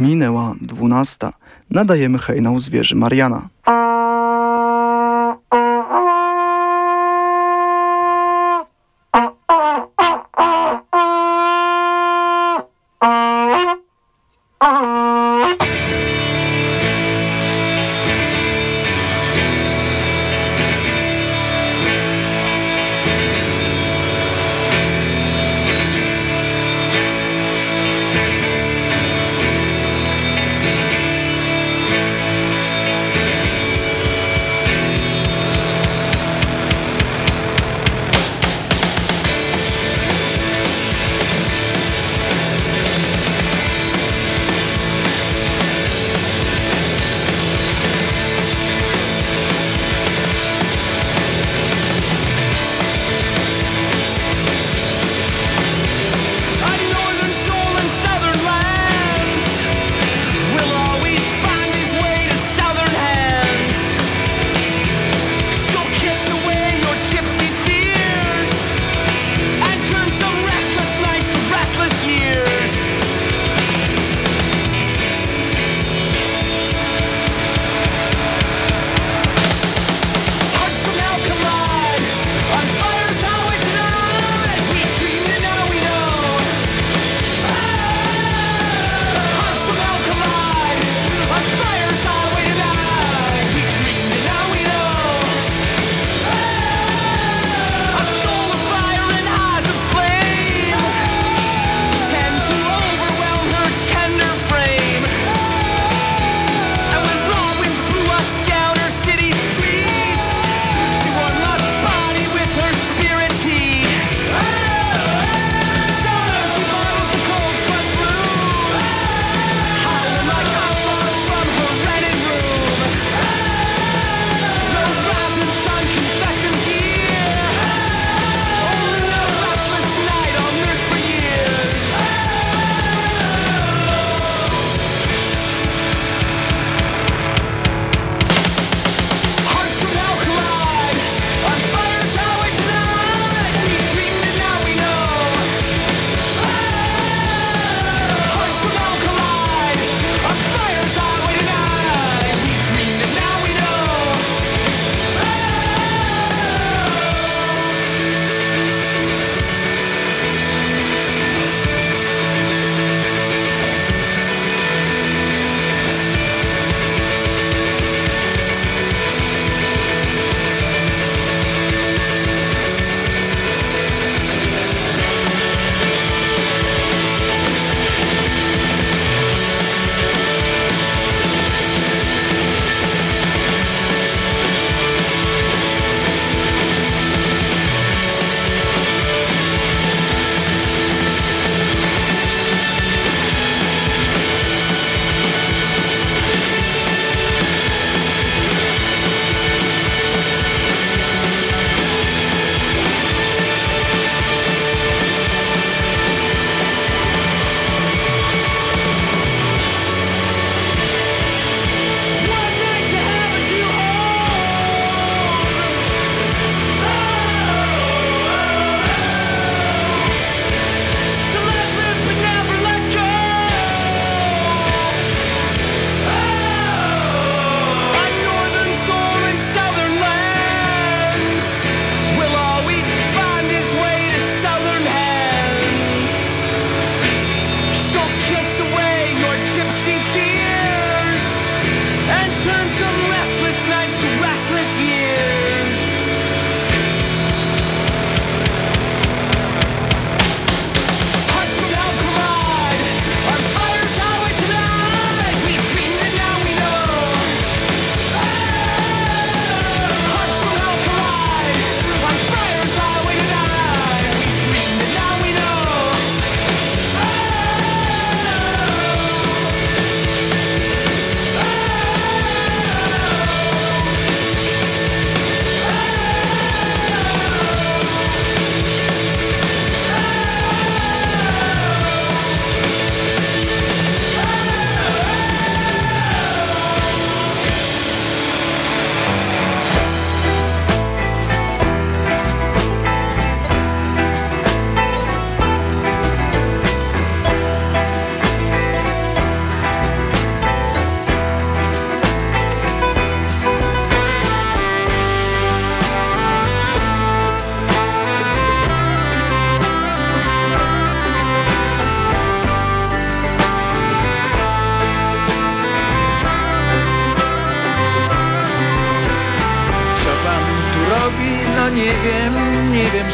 Minęła dwunasta. Nadajemy hejnał zwierzy Mariana.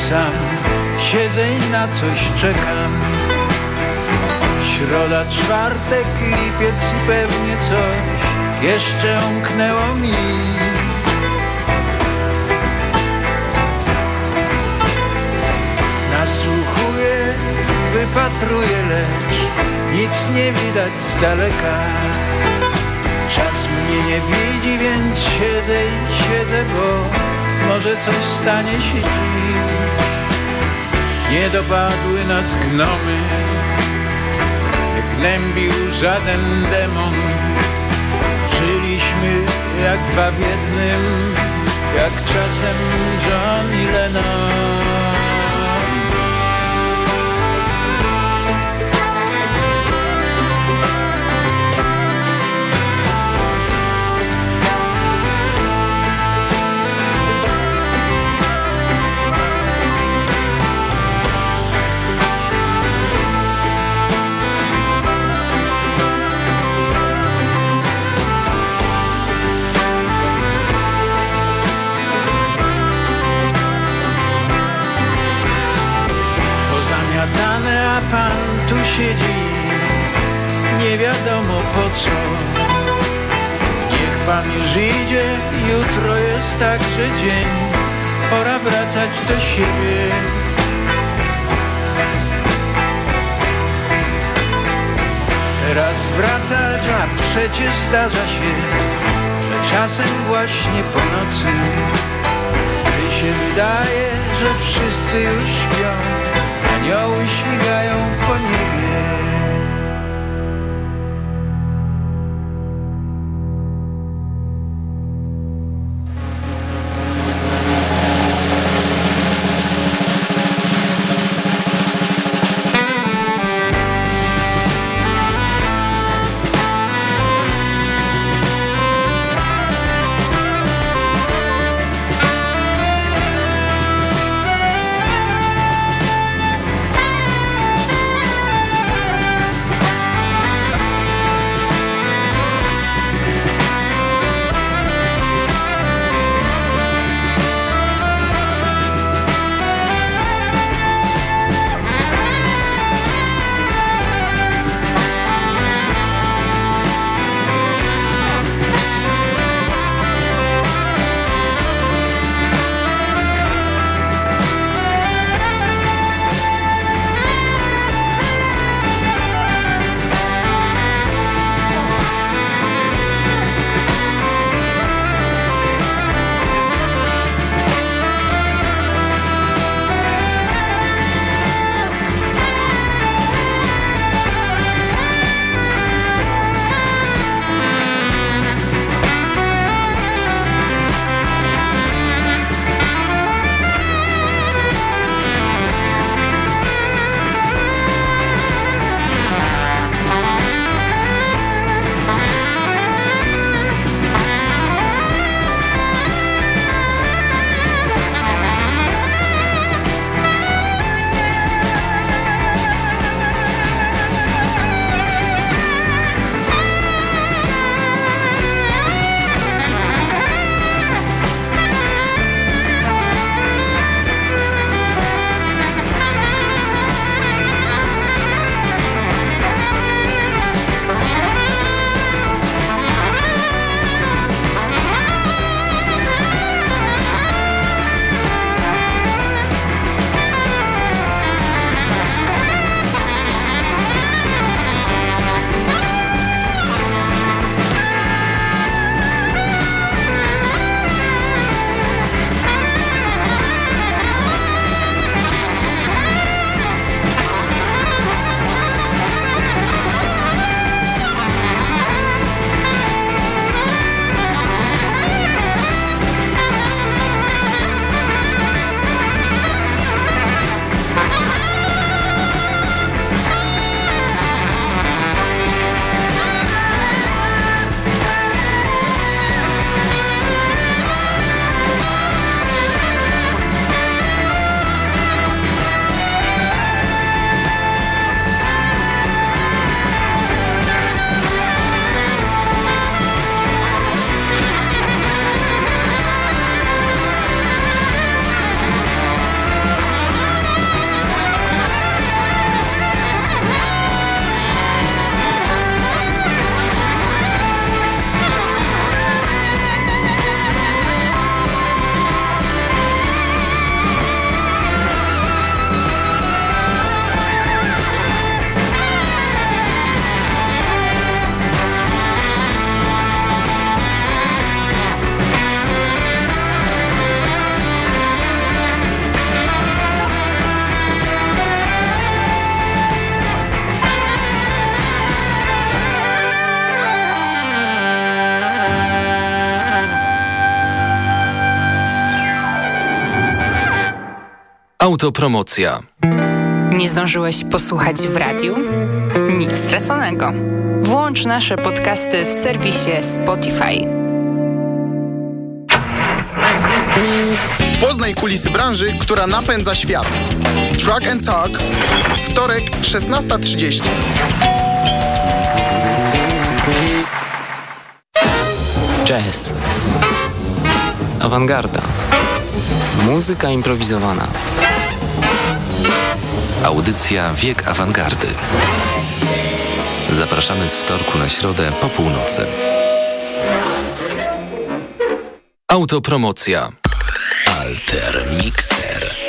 Sam. Siedzę i na coś czekam. Środa, czwartek, lipiec i pewnie coś Jeszcze umknęło mi. Nasłuchuję, wypatruję, lecz Nic nie widać z daleka. Czas mnie nie widzi, więc siedzę i siedzę, bo może coś stanie się dziś. Nie dopadły nas gnomy, nie gnębił żaden demon. Żyliśmy jak dwa w jednym, jak czasem John i Lennon. Siedzi Nie wiadomo po co. Niech już idzie Jutro jest także dzień. Pora wracać do siebie. Teraz wracać, a przecież zdarza się Że czasem właśnie po nocy. Gdy się wydaje, że wszyscy już śpią Anioły śmigają po niebie Autopromocja. Nie zdążyłeś posłuchać w radiu? Nic straconego. Włącz nasze podcasty w serwisie Spotify. Poznaj kulisy branży, która napędza świat. Truck and Talk. Wtorek, 16.30. Jazz. Awangarda. Muzyka improwizowana. Audycja Wiek Awangardy. Zapraszamy z wtorku na środę po północy. Autopromocja. Alter Mixer.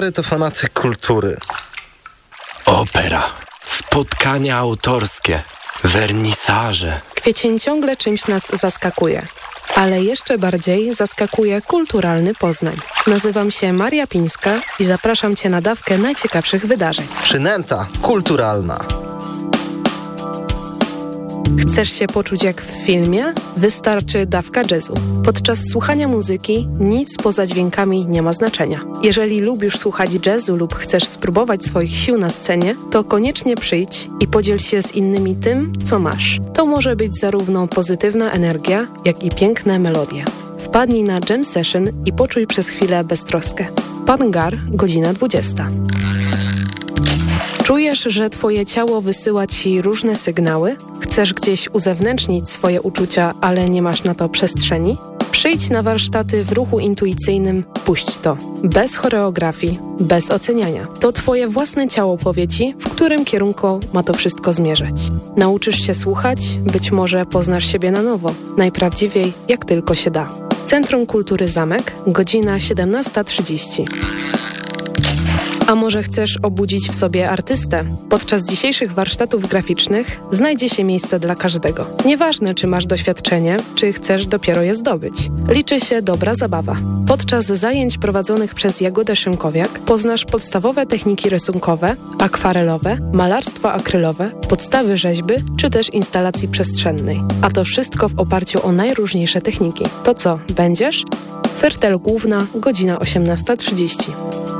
Stary to fanatyk kultury. Opera, spotkania autorskie, wernisaże. Kwiecień ciągle czymś nas zaskakuje. Ale jeszcze bardziej zaskakuje kulturalny Poznań. Nazywam się Maria Pińska i zapraszam Cię na dawkę najciekawszych wydarzeń. Przynęta kulturalna. Chcesz się poczuć jak w filmie? Wystarczy dawka jazzu. Podczas słuchania muzyki nic poza dźwiękami nie ma znaczenia. Jeżeli lubisz słuchać jazzu lub chcesz spróbować swoich sił na scenie, to koniecznie przyjdź i podziel się z innymi tym, co masz. To może być zarówno pozytywna energia, jak i piękne melodie. Wpadnij na jam session i poczuj przez chwilę beztroskę. Pan Gar, godzina 20. Czujesz, że twoje ciało wysyła ci różne sygnały? Chcesz gdzieś uzewnętrznić swoje uczucia, ale nie masz na to przestrzeni? Przyjdź na warsztaty w ruchu intuicyjnym Puść to. Bez choreografii, bez oceniania. To twoje własne ciało powie ci, w którym kierunku ma to wszystko zmierzać. Nauczysz się słuchać, być może poznasz siebie na nowo. Najprawdziwiej, jak tylko się da. Centrum Kultury Zamek, godzina 17.30. A może chcesz obudzić w sobie artystę? Podczas dzisiejszych warsztatów graficznych znajdzie się miejsce dla każdego. Nieważne, czy masz doświadczenie, czy chcesz dopiero je zdobyć. Liczy się dobra zabawa. Podczas zajęć prowadzonych przez Jagodę Szymkowiak poznasz podstawowe techniki rysunkowe, akwarelowe, malarstwo akrylowe, podstawy rzeźby, czy też instalacji przestrzennej. A to wszystko w oparciu o najróżniejsze techniki. To co, będziesz? Fertel Główna, godzina 18.30.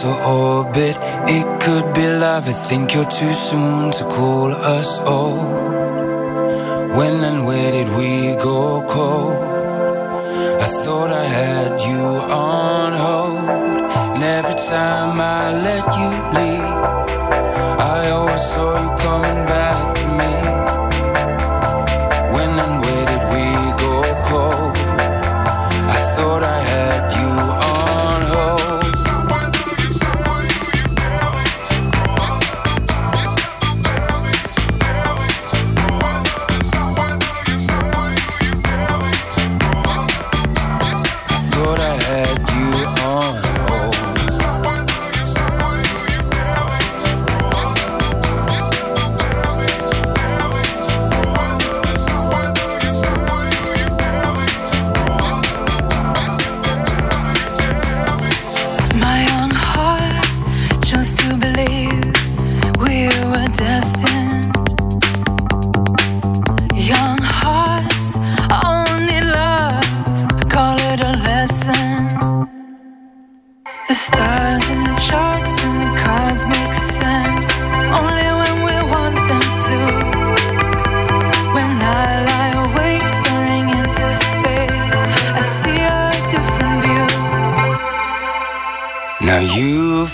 To orbit. It could be love. I think you're too soon to call us old. When and where did we go cold? I thought I had you on hold. And every time I let you leave, I always saw you coming back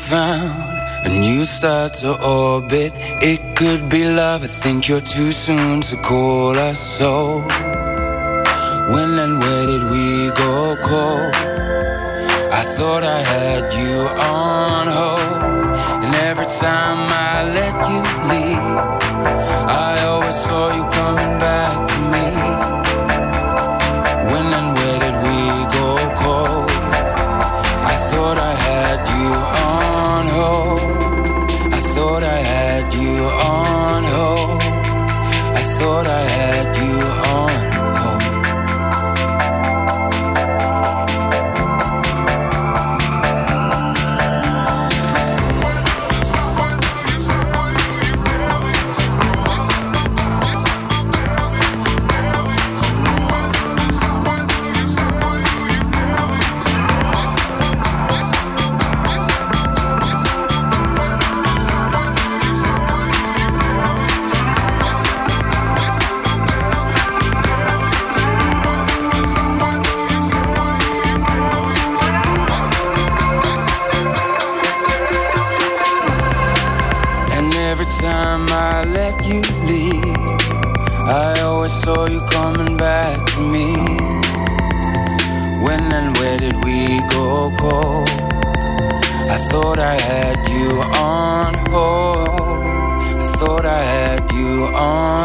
found a new star to orbit. It could be love. I think you're too soon to call us so. When and where did we go cold? I thought I had you on hold. And every time I let you leave, I always saw you coming back saw you coming back to me. When and where did we go cold? I thought I had you on hold. I thought I had you on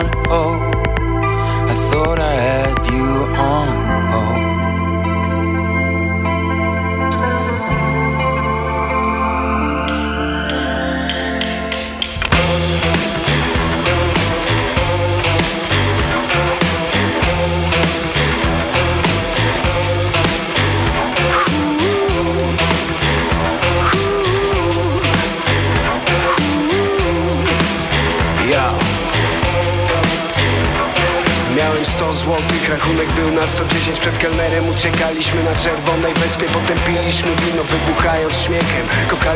que no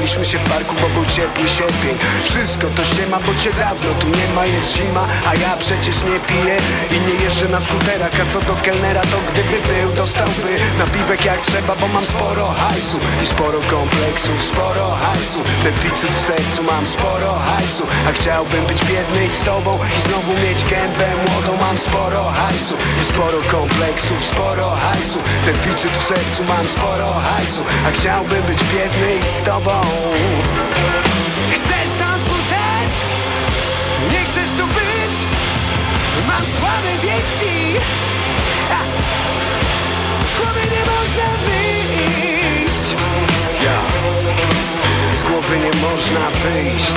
Kokaliśmy się w parku, bo był ciepły sierpień Wszystko to ściema, bo cię dawno tu nie ma Jest zima, a ja przecież nie piję. I nie jeżdżę na skuterach A co do kelnera, to gdyby był, dostałby Napiwek jak trzeba, bo mam sporo hajsu. I sporo kompleksów, sporo hajsu. Deficyt w sercu, mam sporo hajsu. A chciałbym być biedny i z tobą I znowu mieć gębę młodą Mam sporo hajsu. I sporo kompleksów, sporo hajsu. Deficyt w sercu, mam sporo hajsu. A chciałbym być biedny i z tobą Chcesz stąd uciec? Nie chcesz tu być? Mam słabe wieści! Z głowy nie można wyjść Ja Z głowy nie można wyjść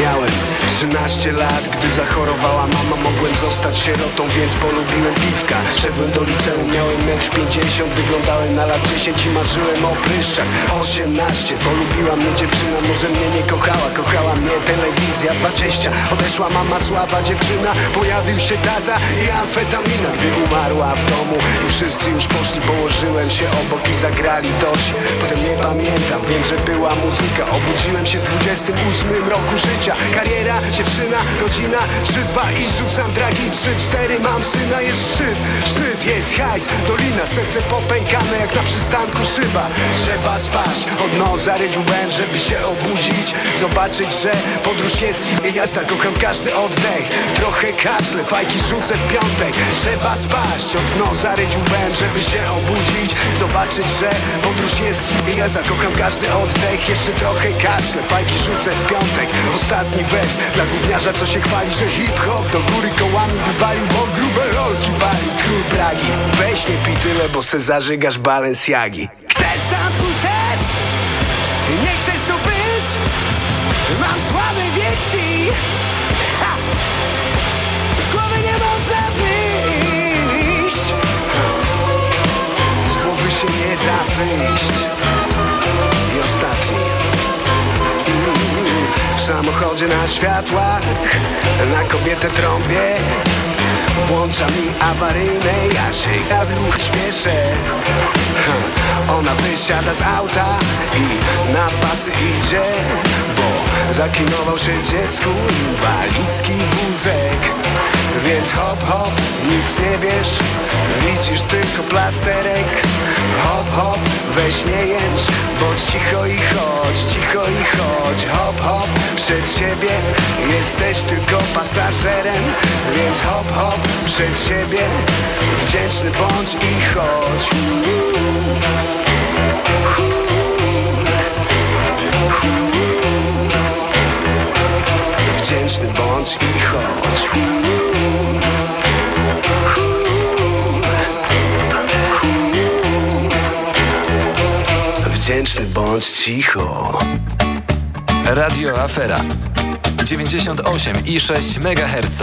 Miałem 13 18 lat Gdy zachorowała mama mogłem zostać sierotą Więc polubiłem piwka. Szedłem do liceum, miałem metr 50 Wyglądałem na lat 10 i marzyłem o pryszczach. 18, polubiła mnie dziewczyna Może mnie nie kochała, kochała mnie telewizja 20, odeszła mama słaba dziewczyna Pojawił się tata i amfetamina. Gdy umarła w domu i wszyscy już poszli Położyłem się obok i zagrali dość. Potem nie pamiętam, wiem, że była muzyka. Obudziłem się w 28 roku życia. Kariera, dziewczyna, rodzina 3-2 i rzucam dragi 3-4 mam syna, jest szczyt. Sznyt jest hajs, dolina, serce popękane jak na przystanku szyba. Trzeba spać, od noza ryć łbem, żeby się obudzić. Zobaczyć, że podróż jest i jazda Kocham każdy oddech, trochę kaszle Fajki rzucę w piątek. Trzeba spać, od noza ryć łbem, żeby się obudzić. Zobaczyć, że podróż jest i jazda Kocham każdy oddech, jeszcze trochę kaszle Fajki rzucę w piątek. Ostatni wers dla gówniarza, co się chwali, że hip-hop do góry kołami wywalił Bo grube rolki wali król Pragi Weź nie pij tyle, bo se zażygasz Balenciagi Chcesz stąd uciec? Nie chcesz tu być? Mam słabe wieści ha! Z głowy nie można wyjść Z głowy się nie da wyjść samochodzie na światłach Na kobietę trąbię. Włącza mi awaryjne Ja się jadłuch śpieszę. Ha, Ona wysiada z auta I na pasy idzie Bo zaklinował się dziecku Inwalidzki wózek Więc hop hop, nic nie wiesz. Widzisz tylko plasterek. Hop hop, weź nie jęcz Bądź cicho i chodź, cicho i chodź. Hop hop, przed siebie Jesteś tylko pasażerem. Więc hop hop, przed siebie Wdzięczny bądź i chodź. Wdzięczny bądź i chodź Wdzięczny bądź cicho Radio Afera 98,6 MHz.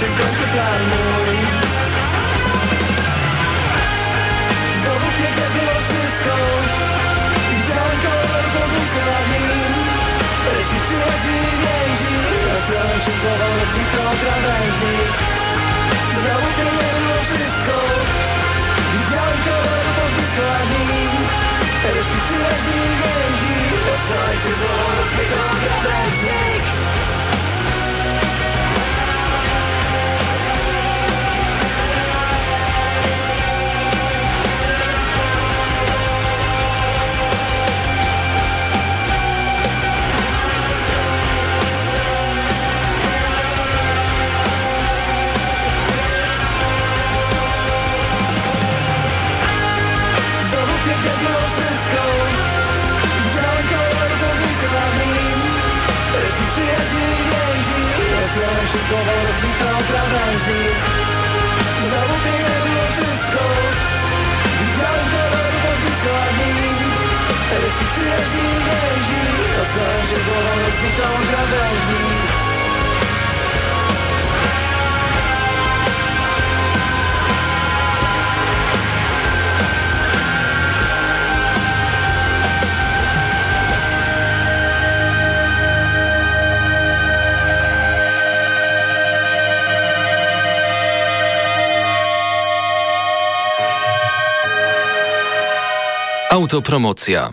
się kończy plan wszystko rozlicza od krawężnik Znowu biegnę było wszystko. Widziałem kolor za blisko dni Reszty przyjaźni i więzi. Rozkojarzy głową rozlicza od krawężnik Autopromocja.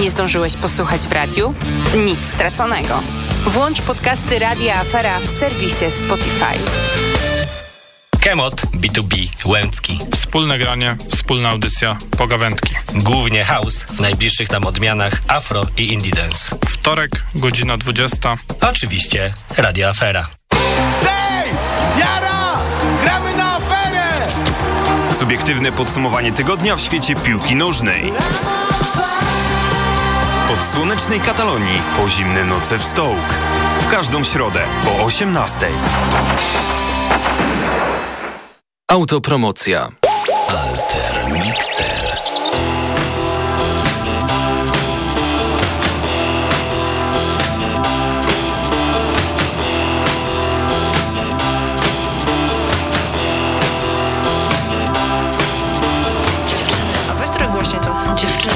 Nie zdążyłeś posłuchać w radiu? Nic straconego. Włącz podcasty Radia Afera w serwisie Spotify. Kemot B2B Łęcki. Wspólne granie, wspólna audycja, pogawędki. Głównie house, w najbliższych nam odmianach afro i indie dance. Wtorek, godzina 20. Oczywiście Radio Afera. Hej! Jara! Gramy na aferę! Subiektywne podsumowanie tygodnia w świecie piłki nożnej. Od słonecznej Katalonii po zimne noce w Stołk. W każdą środę po 18. Autopromocja. Alter Mixer. A weź trochę głośniej to. Dziewczyny.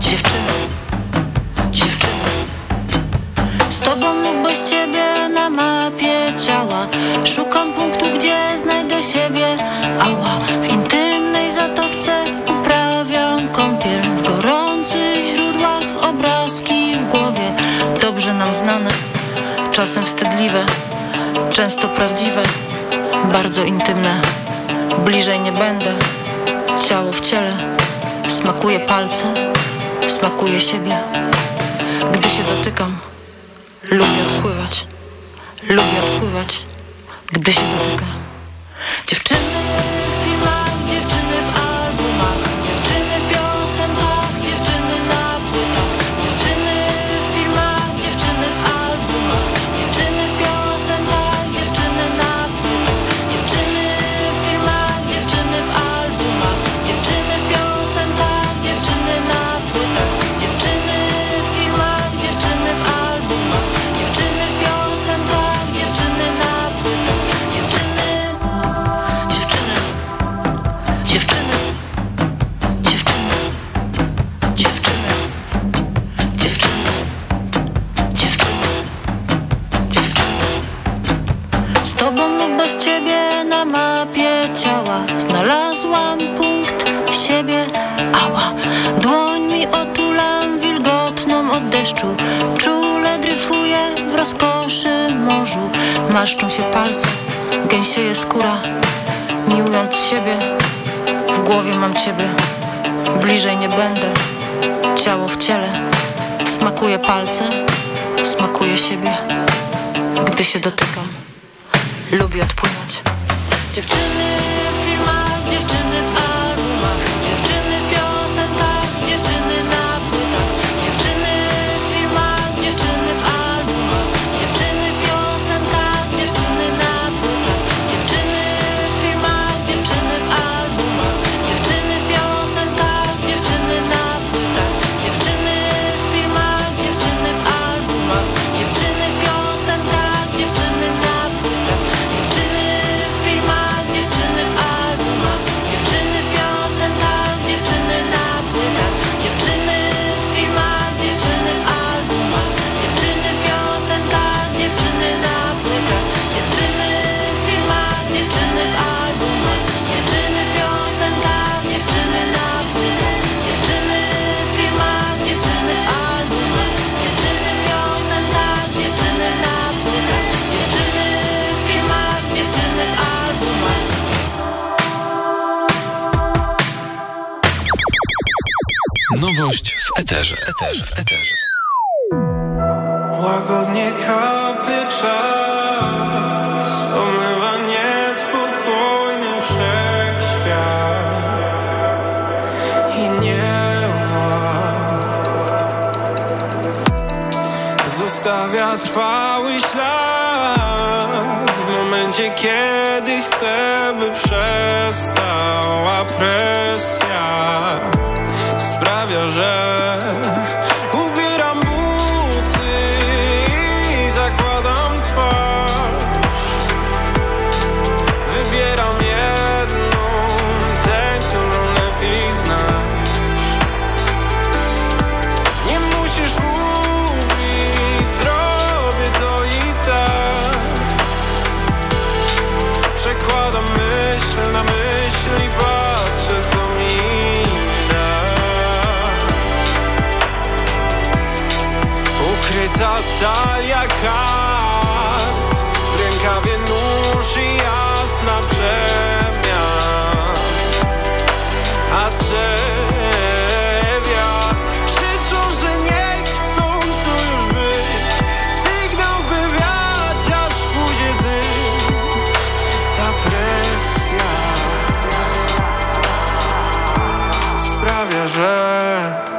Dziewczyny. Dziewczyny. Bez ciebie na mapie ciała Szukam punktu, gdzie znajdę siebie Ała, w intymnej zatoczce uprawiam kąpiel W gorących źródłach obrazki w głowie Dobrze nam znane. Czasem wstydliwe. Często prawdziwe. Bardzo intymne. Bliżej nie będę. Ciało w ciele. Smakuje palce. Smakuje siebie. Gdy się dotykam. Lubię odpływać. Lubię odpływać. Gdy się dotyka. Dziewczyny skóra. Miłując siebie W głowie mam ciebie. Bliżej nie będę. Ciało w ciele. Smakuje palce Smakuje siebie. Gdy się dotykam Lubię odpływać Dziewczyny w eterze. W eterze. W eterze. Łagodnie kapie że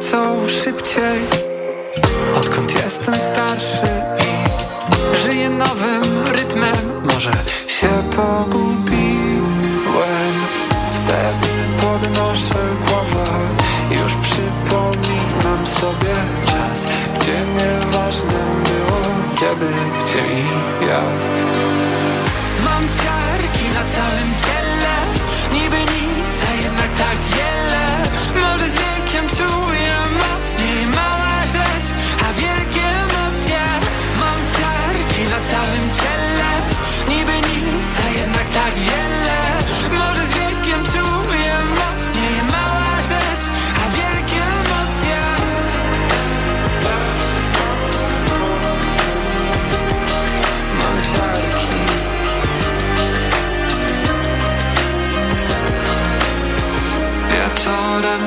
lecą szybciej. Odkąd jestem starszy i żyję nowym rytmem Może się pogubiłem. Wtedy podnoszę głowę Już przypominam sobie czas Gdzie nieważne było kiedy, gdzie i jak. Mam ciarki na całym ciele Niby nic, a jednak tak jest. what I'm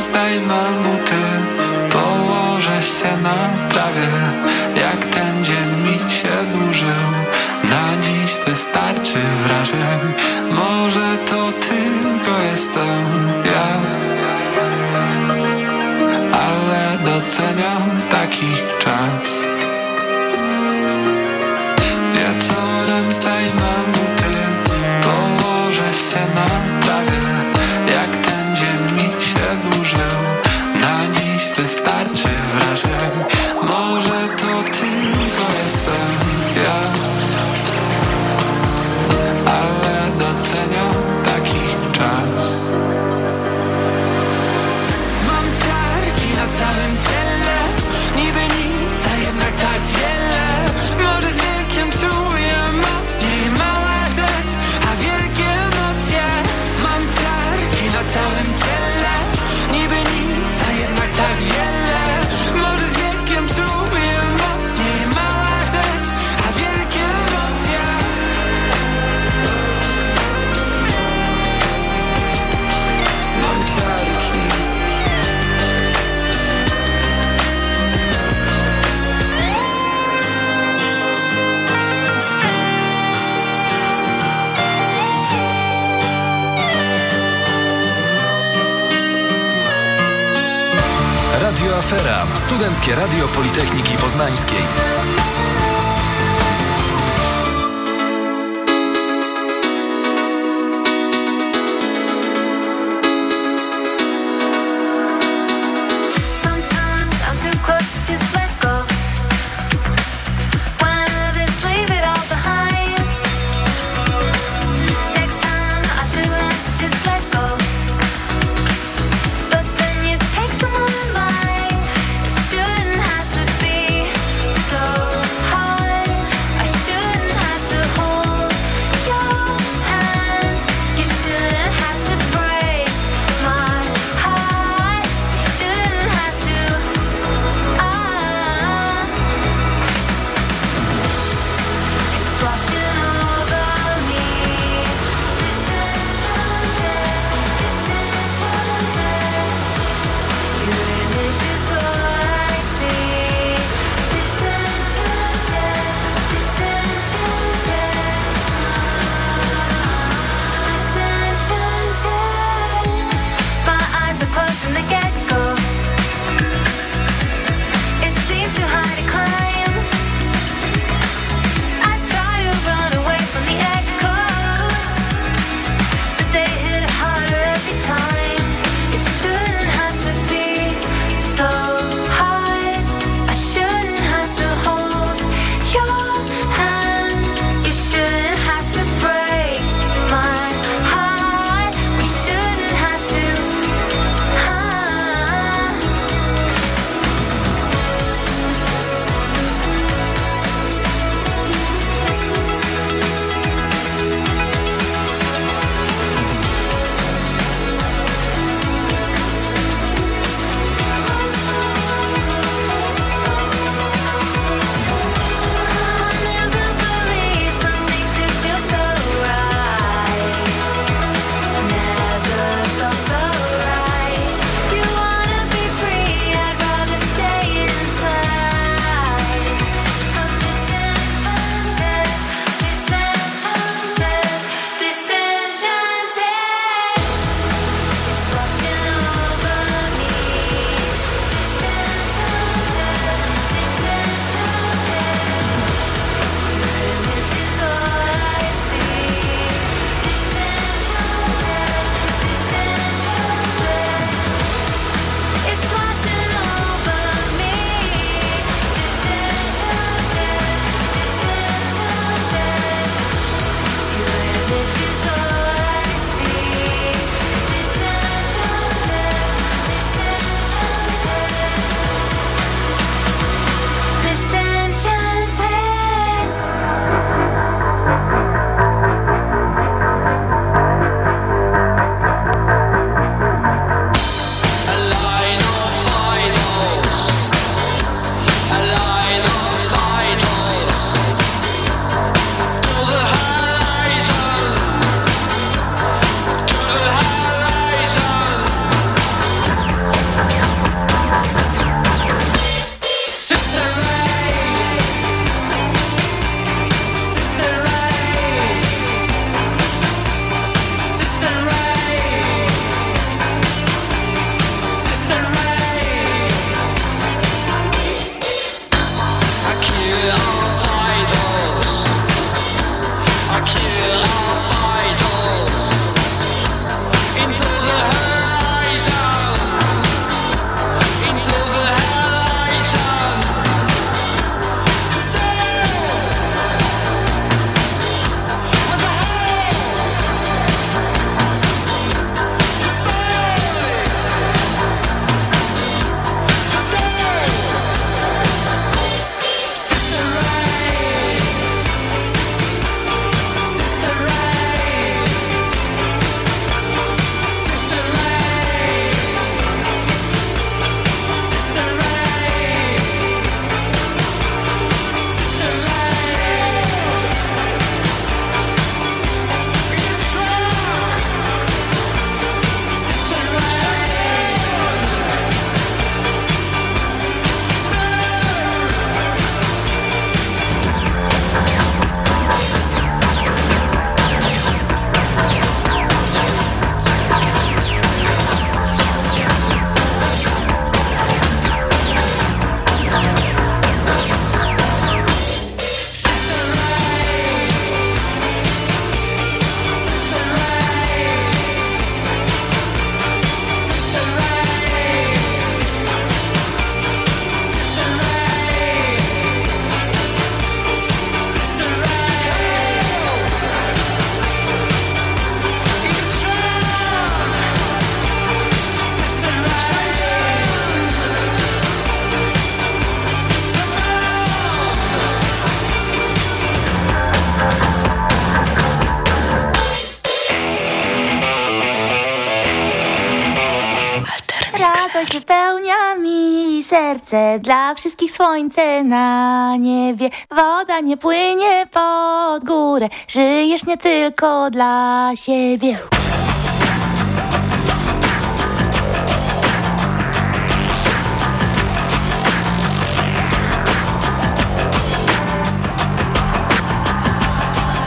wszystkich słońce na niebie. Woda nie płynie pod górę, żyjesz nie tylko dla siebie.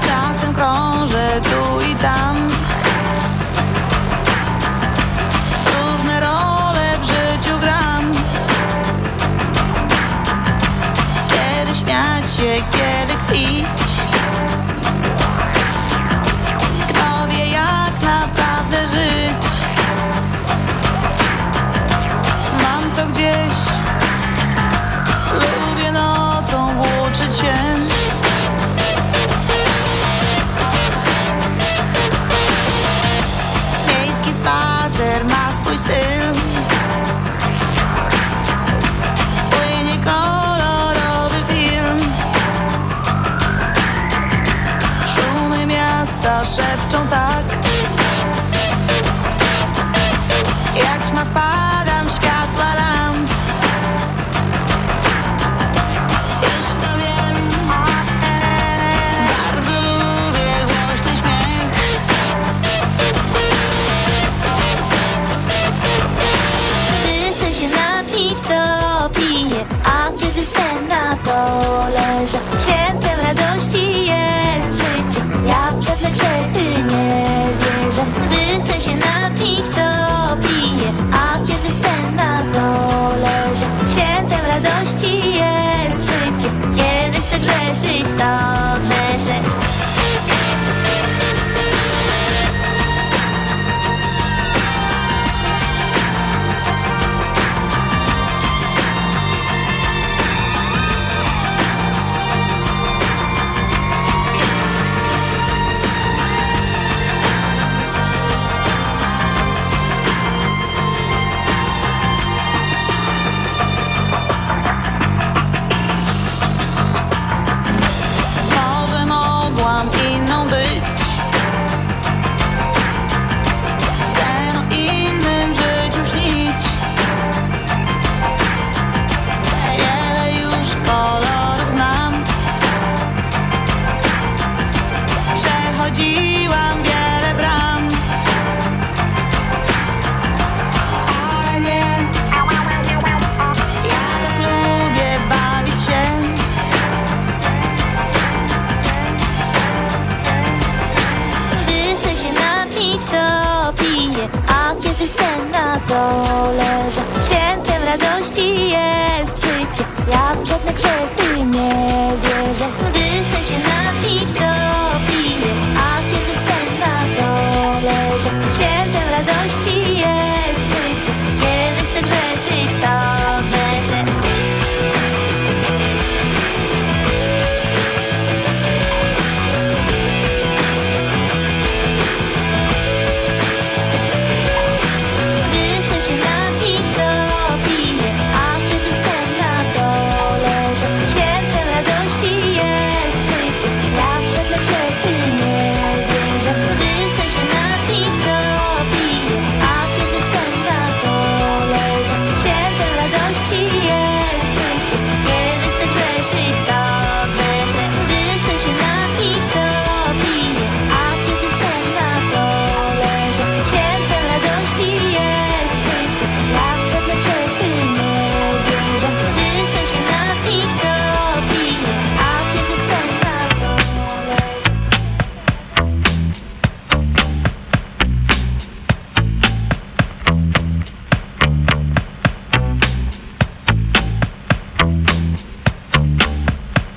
Czasem krążę tu i tam śmiać się, kiedy kpić 长大